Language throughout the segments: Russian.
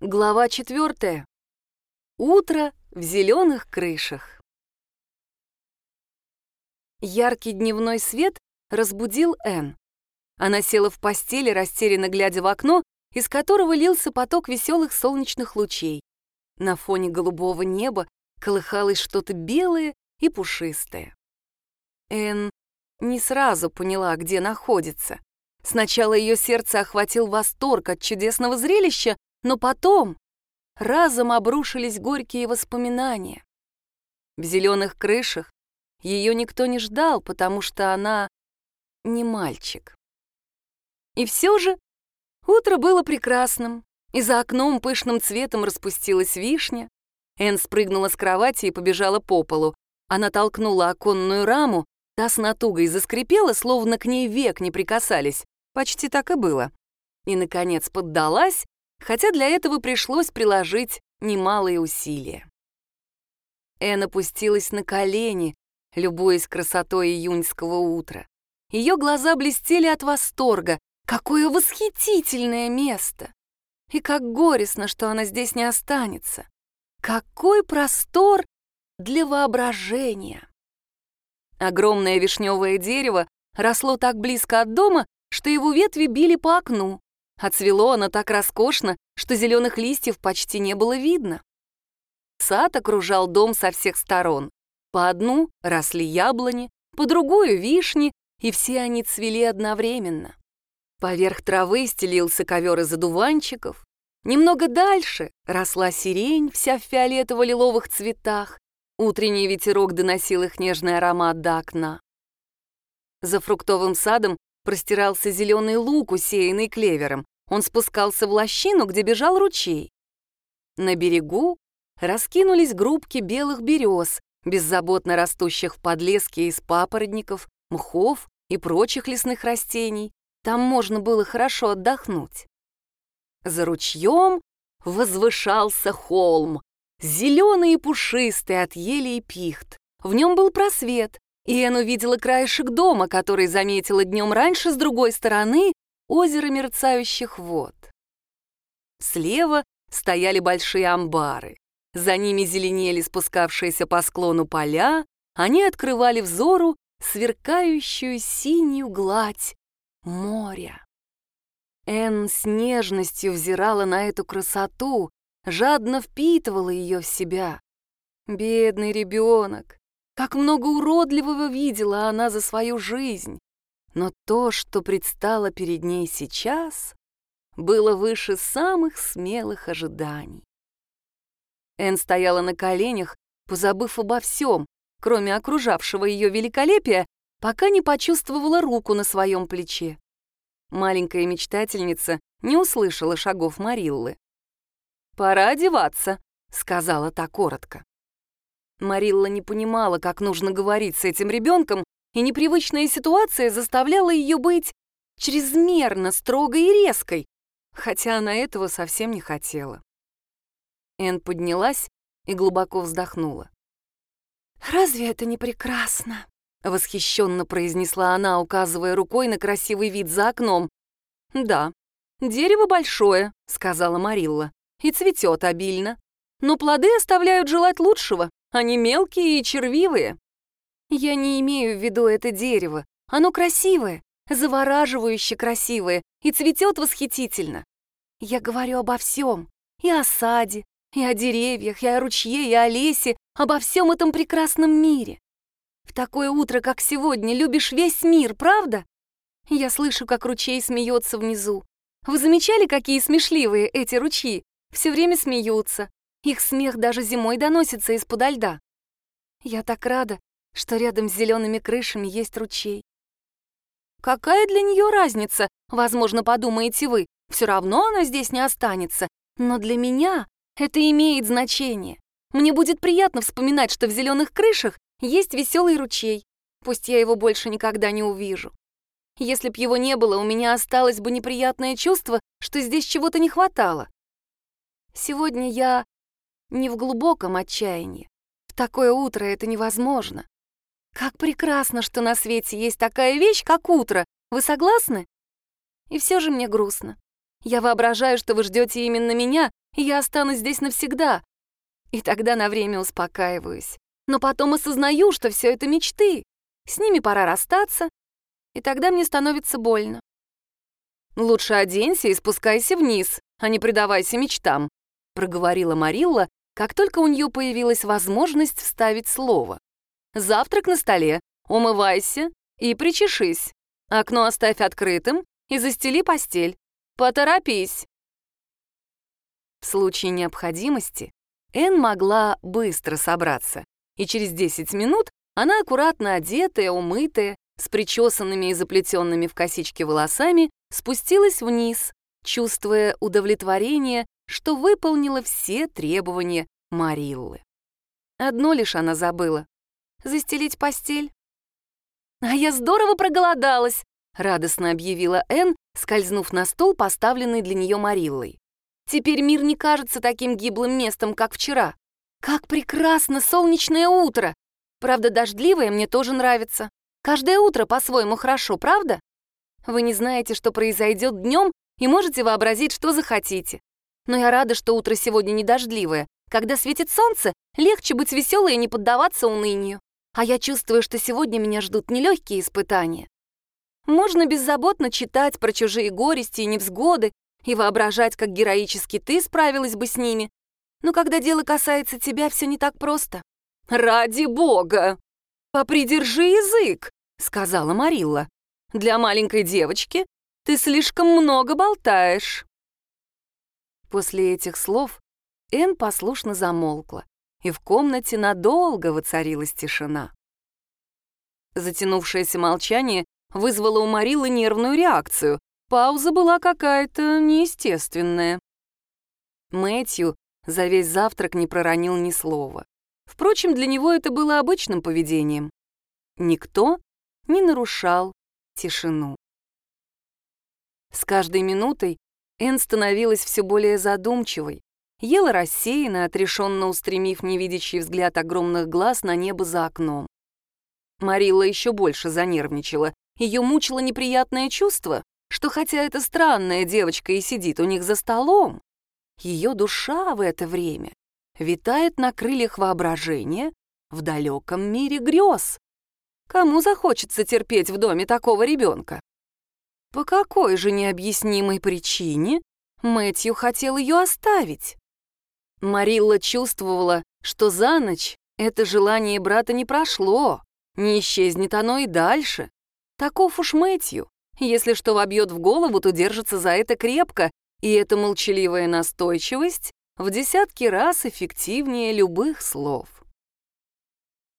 Глава четвертая. Утро в зеленых крышах. Яркий дневной свет разбудил Энн. Она села в постели, растерянно глядя в окно, из которого лился поток веселых солнечных лучей. На фоне голубого неба колыхалось что-то белое и пушистое. Энн не сразу поняла, где находится. Сначала ее сердце охватил восторг от чудесного зрелища, но потом разом обрушились горькие воспоминания. В зеленых крышах ее никто не ждал, потому что она не мальчик. И все же утро было прекрасным, и за окном пышным цветом распустилась вишня. Энн спрыгнула с кровати и побежала по полу. Она толкнула оконную раму, та с натугой заскрипела, словно к ней век не прикасались. Почти так и было. И, наконец, поддалась хотя для этого пришлось приложить немалые усилия. Энн опустилась на колени, любуясь красотой июньского утра. Ее глаза блестели от восторга. Какое восхитительное место! И как горестно, что она здесь не останется. Какой простор для воображения! Огромное вишневое дерево росло так близко от дома, что его ветви били по окну. Отцвело оно так роскошно, что зеленых листьев почти не было видно. Сад окружал дом со всех сторон. По одну росли яблони, по другую — вишни, и все они цвели одновременно. Поверх травы стелился ковер из одуванчиков. Немного дальше росла сирень, вся в фиолетово-лиловых цветах. Утренний ветерок доносил их нежный аромат до окна. За фруктовым садом простирался зеленый луг, усеянный клевером. Он спускался в лощину, где бежал ручей. На берегу раскинулись группки белых берез, беззаботно растущих в подлеске из папоротников, мхов и прочих лесных растений. Там можно было хорошо отдохнуть. За ручьем возвышался холм, зеленый и пушистый от ели и пихт. В нем был просвет, и Энн увидела краешек дома, который заметила днем раньше с другой стороны озера мерцающих вод. Слева стояли большие амбары. За ними зеленели спускавшиеся по склону поля, они открывали взору сверкающую синюю гладь моря. Энн с нежностью взирала на эту красоту, жадно впитывала ее в себя. Бедный ребенок, как много уродливого видела она за свою жизнь. Но то, что предстало перед ней сейчас, было выше самых смелых ожиданий. Эн стояла на коленях, позабыв обо всем, кроме окружавшего ее великолепия, пока не почувствовала руку на своем плече. Маленькая мечтательница не услышала шагов Мариллы. «Пора одеваться», — сказала та коротко. Марилла не понимала, как нужно говорить с этим ребенком, и непривычная ситуация заставляла ее быть чрезмерно строгой и резкой, хотя она этого совсем не хотела. Эн поднялась и глубоко вздохнула. «Разве это не прекрасно?» — восхищенно произнесла она, указывая рукой на красивый вид за окном. «Да, дерево большое», — сказала Марилла, — «и цветет обильно. Но плоды оставляют желать лучшего. Они мелкие и червивые. Я не имею в виду это дерево. Оно красивое, завораживающе красивое и цветет восхитительно. Я говорю обо всем. И о саде, и о деревьях, и о ручье, и о лесе, обо всем этом прекрасном мире. В такое утро, как сегодня, любишь весь мир, правда? Я слышу, как ручей смеется внизу. Вы замечали, какие смешливые эти ручьи? Все время смеются. Их смех даже зимой доносится из-подо льда. Я так рада, что рядом с зелеными крышами есть ручей. Какая для нее разница, возможно, подумаете вы, все равно она здесь не останется. Но для меня это имеет значение. Мне будет приятно вспоминать, что в зеленых крышах есть веселый ручей, пусть я его больше никогда не увижу. Если б его не было, у меня осталось бы неприятное чувство, что здесь чего-то не хватало. Сегодня я не в глубоком отчаянии. В такое утро это невозможно. Как прекрасно, что на свете есть такая вещь, как утро. Вы согласны? И все же мне грустно. Я воображаю, что вы ждете именно меня, я останусь здесь навсегда. И тогда на время успокаиваюсь. Но потом осознаю, что все это мечты. С ними пора расстаться, и тогда мне становится больно. «Лучше оденься и спускайся вниз, а не предавайся мечтам», проговорила Марилла, как только у нее появилась возможность вставить слово. «Завтрак на столе, умывайся и причешись. Окно оставь открытым и застели постель. Поторопись!» В случае необходимости Энн могла быстро собраться, и через 10 минут она аккуратно одетая, умытая, с причесанными и заплетенными в косички волосами, спустилась вниз, чувствуя удовлетворение, что выполнила все требования Мариллы. Одно лишь она забыла — застелить постель. «А я здорово проголодалась!» — радостно объявила Энн, скользнув на стол, поставленный для нее Мариллой. «Теперь мир не кажется таким гиблым местом, как вчера. Как прекрасно солнечное утро! Правда, дождливое мне тоже нравится. Каждое утро по-своему хорошо, правда? Вы не знаете, что произойдет днем, и можете вообразить, что захотите. Но я рада, что утро сегодня не дождливое. Когда светит солнце, легче быть веселой и не поддаваться унынию. А я чувствую, что сегодня меня ждут нелегкие испытания. Можно беззаботно читать про чужие горести и невзгоды и воображать, как героически ты справилась бы с ними. Но когда дело касается тебя, все не так просто. «Ради бога! Попридержи язык!» — сказала Марилла. «Для маленькой девочки ты слишком много болтаешь». После этих слов Энн послушно замолкла, и в комнате надолго воцарилась тишина. Затянувшееся молчание вызвало у Марилы нервную реакцию. Пауза была какая-то неестественная. Мэтью за весь завтрак не проронил ни слова. Впрочем, для него это было обычным поведением. Никто не нарушал тишину. С каждой минутой Энн становилась все более задумчивой, ела рассеянно, отрешенно устремив невидящий взгляд огромных глаз на небо за окном. Марилла еще больше занервничала. Ее мучило неприятное чувство, что хотя эта странная девочка и сидит у них за столом, ее душа в это время витает на крыльях воображения в далеком мире грез. Кому захочется терпеть в доме такого ребенка? По какой же необъяснимой причине Мэтью хотел ее оставить? Марилла чувствовала, что за ночь это желание брата не прошло, не исчезнет оно и дальше. Таков уж Мэтью. Если что вобьет в голову, то держится за это крепко, и эта молчаливая настойчивость в десятки раз эффективнее любых слов.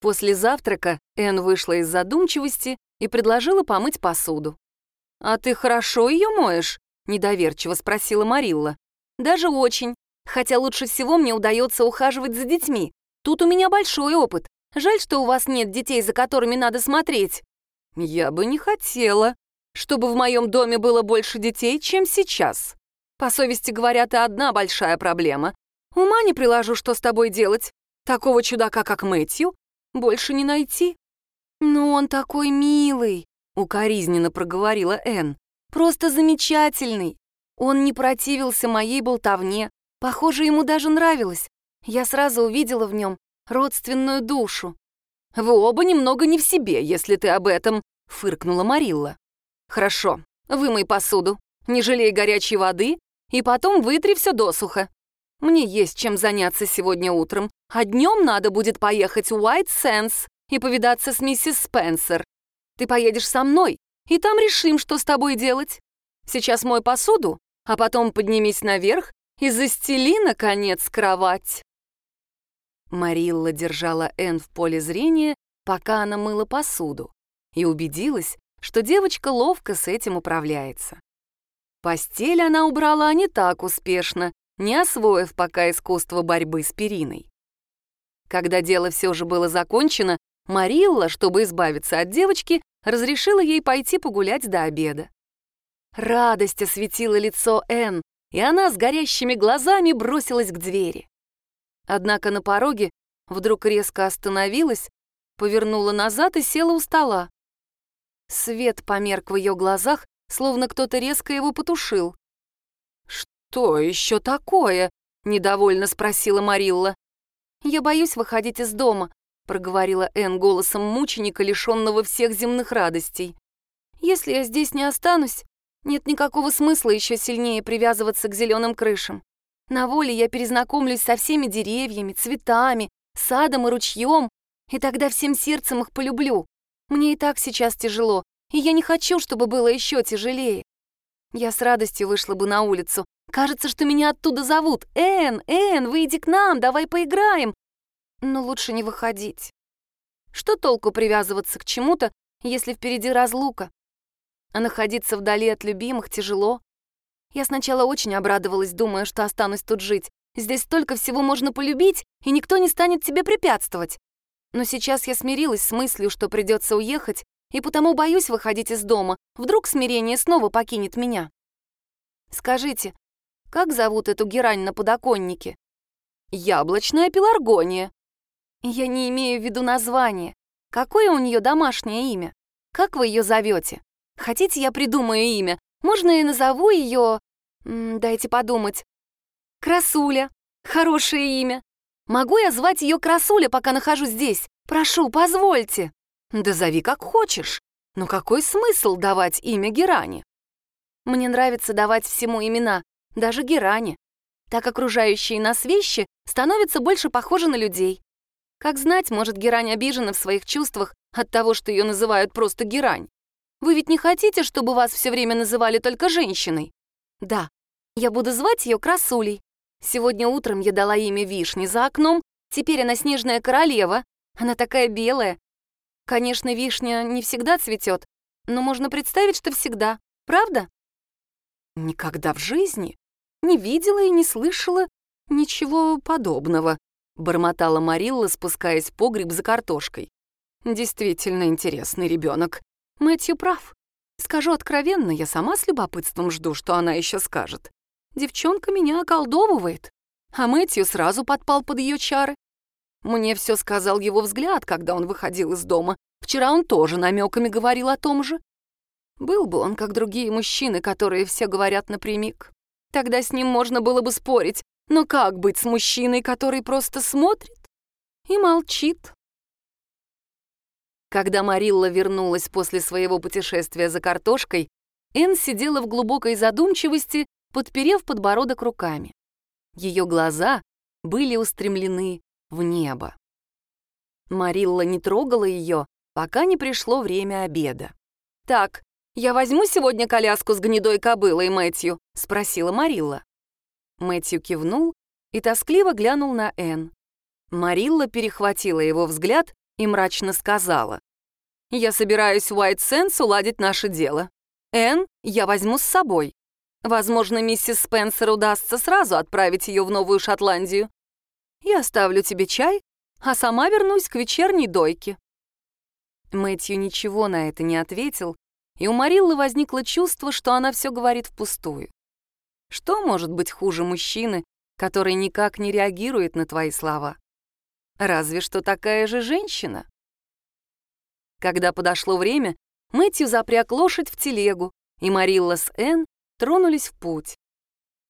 После завтрака Энн вышла из задумчивости и предложила помыть посуду. «А ты хорошо ее моешь?» — недоверчиво спросила Марилла. «Даже очень. Хотя лучше всего мне удается ухаживать за детьми. Тут у меня большой опыт. Жаль, что у вас нет детей, за которыми надо смотреть». «Я бы не хотела, чтобы в моем доме было больше детей, чем сейчас», по совести говоря, ты одна большая проблема. Ума не приложу, что с тобой делать. Такого чудака, как Мэтью, больше не найти. Но он такой милый, укоризненно проговорила Энн. Просто замечательный. Он не противился моей болтовне. Похоже, ему даже нравилось. Я сразу увидела в нем родственную душу. «Вы оба немного не в себе, если ты об этом», — фыркнула Марилла. «Хорошо, вымой посуду, не жалей горячей воды и потом вытри все досуха. Мне есть чем заняться сегодня утром, а днем надо будет поехать в White Sands и повидаться с миссис Спенсер. Ты поедешь со мной, и там решим, что с тобой делать. Сейчас мой посуду, а потом поднимись наверх и застели, наконец, кровать». Марилла держала Энн в поле зрения, пока она мыла посуду, и убедилась, что девочка ловко с этим управляется. Постель она убрала не так успешно, не освоив пока искусство борьбы с периной. Когда дело все же было закончено, Марилла, чтобы избавиться от девочки, разрешила ей пойти погулять до обеда. Радость осветила лицо Энн, и она с горящими глазами бросилась к двери. Однако на пороге вдруг резко остановилась, повернула назад и села у стола. Свет померк в ее глазах, словно кто-то резко его потушил. «Что еще такое?» — недовольно спросила Марилла. «Я боюсь выходить из дома», — проговорила Энн голосом мученика, лишенного всех земных радостей. «Если я здесь не останусь, нет никакого смысла еще сильнее привязываться к зеленым крышам. На воле я перезнакомлюсь со всеми деревьями, цветами, садом и ручьем, и тогда всем сердцем их полюблю. Мне и так сейчас тяжело, и я не хочу, чтобы было еще тяжелее. Я с радостью вышла бы на улицу. Кажется, что меня оттуда зовут. «Эн, Эн, выйди к нам, давай поиграем!» Но лучше не выходить. Что толку привязываться к чему-то, если впереди разлука? А находиться вдали от любимых тяжело. Я сначала очень обрадовалась, думая, что останусь тут жить. Здесь столько всего можно полюбить, и никто не станет тебе препятствовать. Но сейчас я смирилась с мыслью, что придется уехать, и потому боюсь выходить из дома. Вдруг смирение снова покинет меня. Скажите, как зовут эту герань на подоконнике? Яблочная пеларгония. Я не имею в виду название. Какое у нее домашнее имя? Как вы ее зовете? Хотите, я придумаю имя? Можно я назову ее... Дайте подумать. Красуля. Хорошее имя. Могу я звать ее Красуля, пока нахожусь здесь? Прошу, позвольте. Да зови как хочешь. Но какой смысл давать имя Геране? Мне нравится давать всему имена, даже Геране. Так окружающие нас вещи становятся больше похожи на людей. Как знать, может, Герань обижена в своих чувствах от того, что ее называют просто Герань. Вы ведь не хотите, чтобы вас все время называли только женщиной? Да, я буду звать ее Красулей. Сегодня утром я дала имя Вишни за окном, теперь она снежная королева. Она такая белая, Конечно, вишня не всегда цветет, но можно представить, что всегда. Правда? Никогда в жизни не видела и не слышала ничего подобного, бормотала Марилла, спускаясь в погреб за картошкой. Действительно интересный ребенок. Мэтью прав. Скажу откровенно, я сама с любопытством жду, что она еще скажет. Девчонка меня околдовывает. А Мэтью сразу подпал под ее чары. Мне все сказал его взгляд, когда он выходил из дома. Вчера он тоже намеками говорил о том же. Был бы он, как другие мужчины, которые все говорят напрямик. Тогда с ним можно было бы спорить. Но как быть с мужчиной, который просто смотрит и молчит? Когда Марилла вернулась после своего путешествия за картошкой, Энн сидела в глубокой задумчивости, подперев подбородок руками. Ее глаза были устремлены в небо. Марилла не трогала ее, пока не пришло время обеда. «Так, я возьму сегодня коляску с гнедой кобылой, Мэтью?» — спросила Марилла. Мэтью кивнул и тоскливо глянул на Энн. Марилла перехватила его взгляд и мрачно сказала. «Я собираюсь в Уайт Сенс уладить наше дело. Энн я возьму с собой. Возможно, миссис Спенсер удастся сразу отправить ее в Новую Шотландию. Я оставлю тебе чай, а сама вернусь к вечерней дойке». Мэтью ничего на это не ответил, и у Мариллы возникло чувство, что она все говорит впустую. Что может быть хуже мужчины, который никак не реагирует на твои слова? Разве что такая же женщина. Когда подошло время, Мэтью запряг лошадь в телегу, и Марилла с Энн тронулись в путь.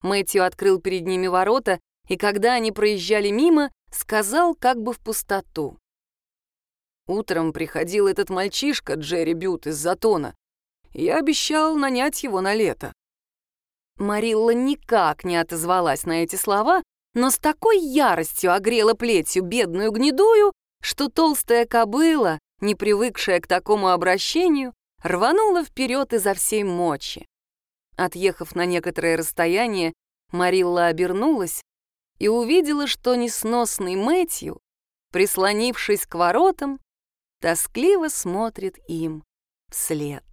Мэтью открыл перед ними ворота и когда они проезжали мимо, сказал как бы в пустоту. Утром приходил этот мальчишка, Джерри Бют, из Затона. Я обещал нанять его на лето. Марилла никак не отозвалась на эти слова, но с такой яростью огрела плетью бедную гнедую, что толстая кобыла, не привыкшая к такому обращению, рванула вперед изо всей мочи. Отъехав на некоторое расстояние, Марилла обернулась и увидела, что несносный Мэтью, прислонившись к воротам, тоскливо смотрит им вслед.